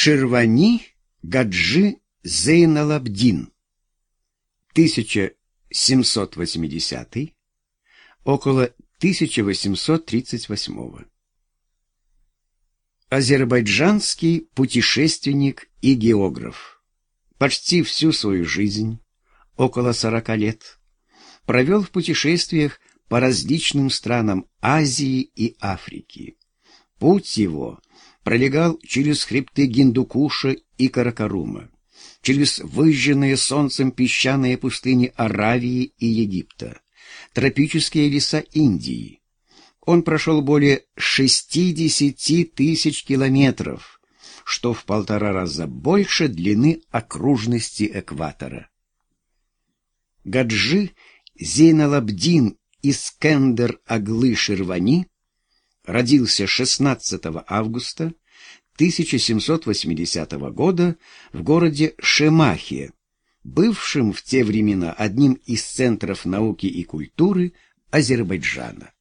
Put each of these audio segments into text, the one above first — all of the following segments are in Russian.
Ширвани Гаджи Зейналабдин 1780 около 1838 Азербайджанский путешественник и географ. Почти всю свою жизнь, около 40 лет, провел в путешествиях по различным странам Азии и Африки. Путь его пролегал через хребты Гиндукуша и Каракарума, через выжженные солнцем песчаные пустыни Аравии и Египта, тропические леса Индии. Он прошел более 60 тысяч километров, что в полтора раза больше длины окружности экватора. Гаджи Зейналабдин Искендер Аглы Ширвани родился 16 августа 1780 года в городе Шемахе, бывшем в те времена одним из центров науки и культуры Азербайджана.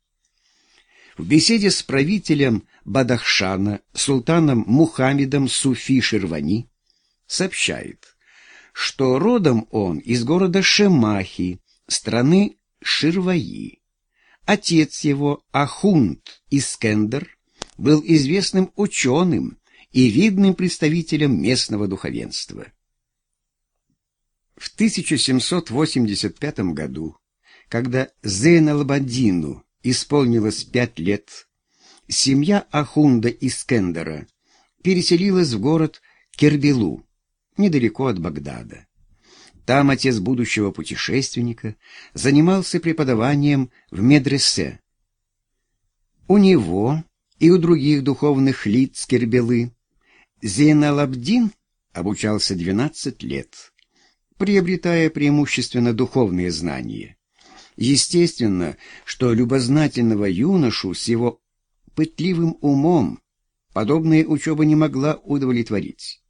В беседе с правителем Бадахшана, султаном Мухаммедом Суфи Ширвани, сообщает, что родом он из города Шемахи, страны Ширваи. Отец его, Ахунд Искендер, был известным ученым и видным представителем местного духовенства. В 1785 году, когда Зейналбадину исполнилось пять лет, семья Ахунда Искендера переселилась в город Кербелу, недалеко от Багдада. Там отец будущего путешественника занимался преподаванием в медресе. У него и у других духовных лиц Кербелы Зейналабдин обучался 12 лет, приобретая преимущественно духовные знания. Естественно, что любознательного юношу с его пытливым умом подобная учеба не могла удовлетворить.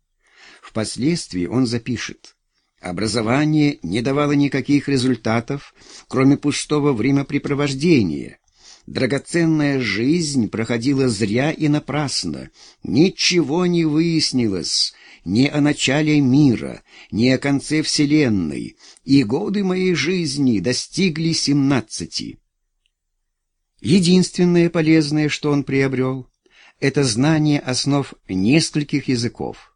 Впоследствии он запишет Образование не давало никаких результатов, кроме пустого времяпрепровождения. Драгоценная жизнь проходила зря и напрасно. Ничего не выяснилось ни о начале мира, ни о конце Вселенной, и годы моей жизни достигли семнадцати. Единственное полезное, что он приобрел, это знание основ нескольких языков.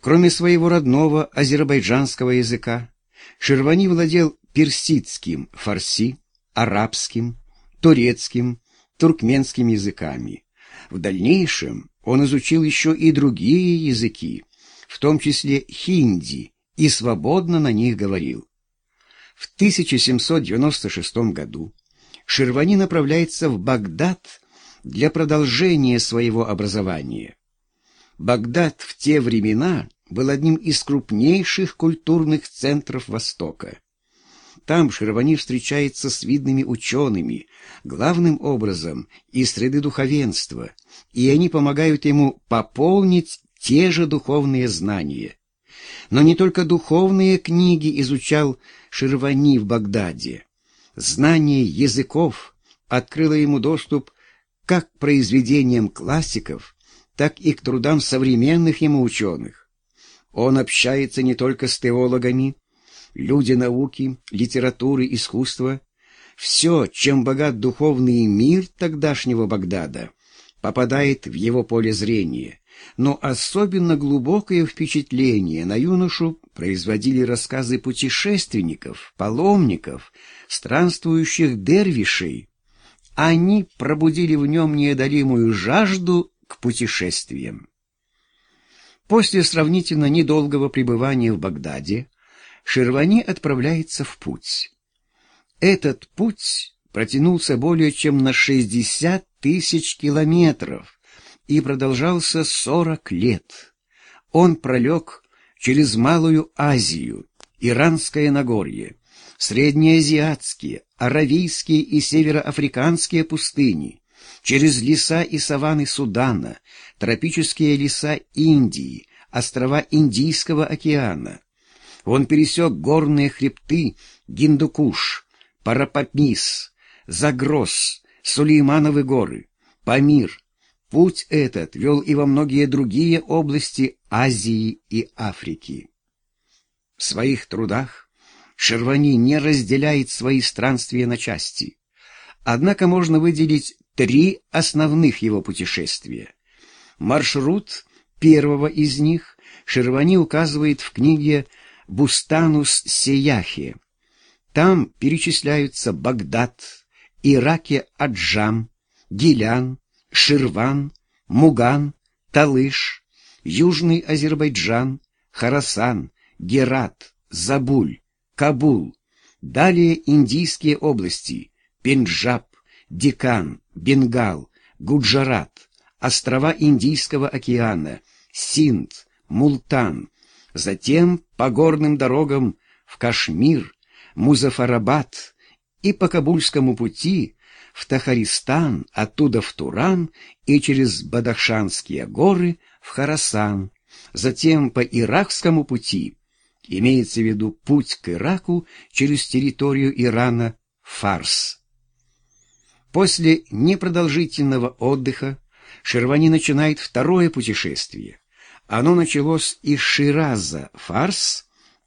Кроме своего родного азербайджанского языка, Шервани владел персидским, фарси, арабским, турецким, туркменским языками. В дальнейшем он изучил еще и другие языки, в том числе хинди, и свободно на них говорил. В 1796 году Шервани направляется в Багдад для продолжения своего образования. Багдад в те времена был одним из крупнейших культурных центров Востока. Там Шервани встречается с видными учеными, главным образом из среды духовенства, и они помогают ему пополнить те же духовные знания. Но не только духовные книги изучал Шервани в Багдаде. Знание языков открыло ему доступ как к произведениям классиков, так и к трудам современных ему ученых. Он общается не только с теологами, люди науки, литературы, искусства. Все, чем богат духовный мир тогдашнего Багдада, попадает в его поле зрения. Но особенно глубокое впечатление на юношу производили рассказы путешественников, паломников, странствующих дервишей. Они пробудили в нем неодолимую жажду к путешествиям. После сравнительно недолгого пребывания в Багдаде Ширвани отправляется в путь. Этот путь протянулся более чем на 60 тысяч километров и продолжался 40 лет. Он пролег через Малую Азию, Иранское Нагорье, Среднеазиатские, Аравийские и Североафриканские пустыни, через леса и саванны Судана, тропические леса Индии, острова Индийского океана. Он пересек горные хребты Гиндукуш, Парапапмис, Загрос, Сулеймановы горы, Памир, Путь этот вел и во многие другие области Азии и Африки. В своих трудах Шервани не разделяет свои странствия на части. Однако можно выделить три основных его путешествия. Маршрут первого из них Шервани указывает в книге «Бустанус Сияхи». Там перечисляются Багдад, Ираке Аджам, Гилян, Ширван, Муган, Талыш, Южный Азербайджан, Харасан, Герат, Забуль, Кабул, далее индийские области, Пенджаб, Декан, Бенгал, Гуджарат, острова Индийского океана, Синд, Мултан, затем по горным дорогам в Кашмир, Музафарабад и по Кабульскому пути в Тахаристан, оттуда в Туран и через Бадахшанские горы в Харасан, затем по Иракскому пути, имеется в виду путь к Ираку через территорию Ирана, Фарс. После непродолжительного отдыха Шервани начинает второе путешествие. Оно началось из Шираза, Фарс,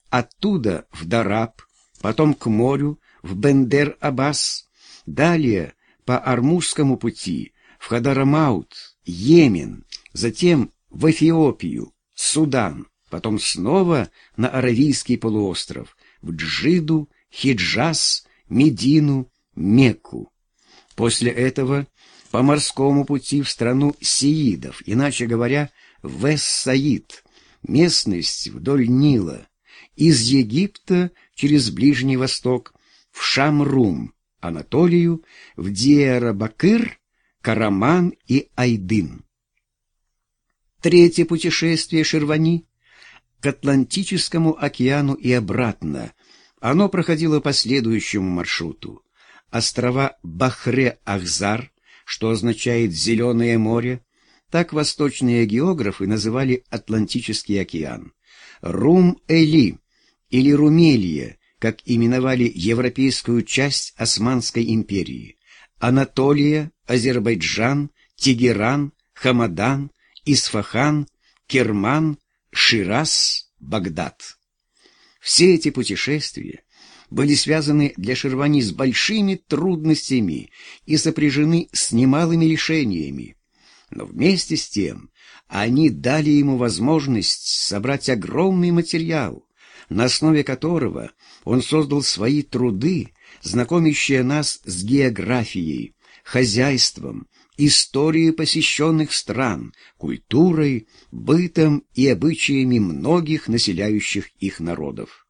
оттуда в Дараб, потом к морю, в Бендер-Аббас, далее по Армузскому пути в Хадарамаут, Йемен, затем в Эфиопию, Судан, потом снова на Аравийский полуостров, в Джиду, Хиджаз, Медину, Мекку. После этого по морскому пути в страну сиидов, иначе говоря, в Эс-Саид, местность вдоль Нила, из Египта через Ближний Восток в Шамрум, Анатолию, в Диарабакыр, Караман и Айдын. Третье путешествие Шервани к Атлантическому океану и обратно. Оно проходило по следующему маршруту. Острова Бахре-Ахзар, что означает «зеленое море», так восточные географы называли Атлантический океан. Рум-Эли или Румелия как именовали европейскую часть Османской империи, Анатолия, Азербайджан, Тегеран, Хамадан, Исфахан, Керман, Шираз, Багдад. Все эти путешествия были связаны для Шервани с большими трудностями и сопряжены с немалыми лишениями. Но вместе с тем они дали ему возможность собрать огромный материал, на основе которого он создал свои труды, знакомящие нас с географией, хозяйством, историей посещенных стран, культурой, бытом и обычаями многих населяющих их народов.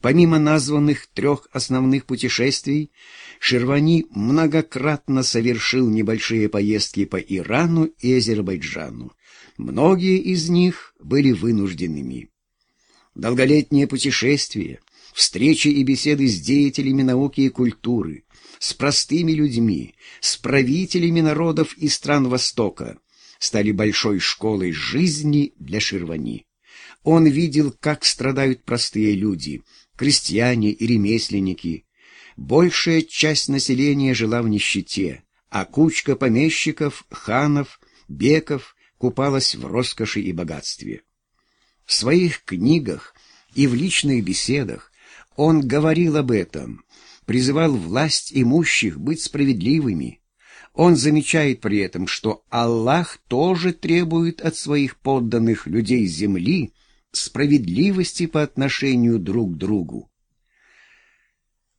Помимо названных трех основных путешествий, Шервани многократно совершил небольшие поездки по Ирану и Азербайджану. Многие из них были вынужденными. Долголетние путешествия, встречи и беседы с деятелями науки и культуры, с простыми людьми, с правителями народов и стран Востока стали большой школой жизни для Ширвани. Он видел, как страдают простые люди, крестьяне и ремесленники. Большая часть населения жила в нищете, а кучка помещиков, ханов, беков купалась в роскоши и богатстве. В своих книгах и в личных беседах он говорил об этом, призывал власть имущих быть справедливыми. Он замечает при этом, что Аллах тоже требует от своих подданных людей земли справедливости по отношению друг к другу.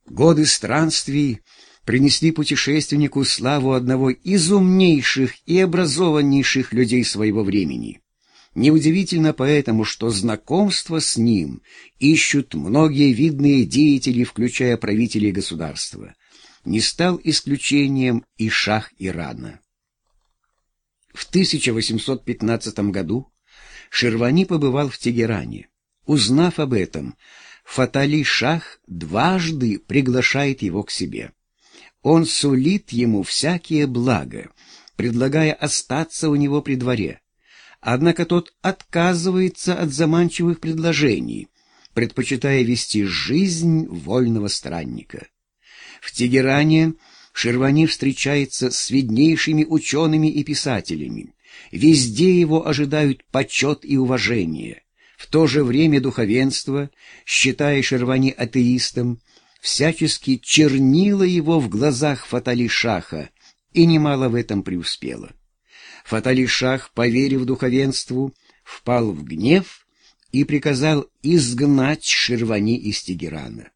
Годы странствий принесли путешественнику славу одного из умнейших и образованнейших людей своего времени. Неудивительно поэтому, что знакомство с ним ищут многие видные деятели, включая правителей государства. Не стал исключением и шах Ирана. В 1815 году Ширвани побывал в Тегеране. Узнав об этом, Фатали Шах дважды приглашает его к себе. Он сулит ему всякие блага, предлагая остаться у него при дворе. Однако тот отказывается от заманчивых предложений, предпочитая вести жизнь вольного странника. В Тегеране Шервани встречается с виднейшими учеными и писателями, Везде его ожидают почет и уважение. В то же время духовенство, считая Шервани атеистом, всячески чернило его в глазах Фатали-Шаха и немало в этом преуспело. Фатали-Шах, поверив духовенству, впал в гнев и приказал изгнать Шервани из Тегерана.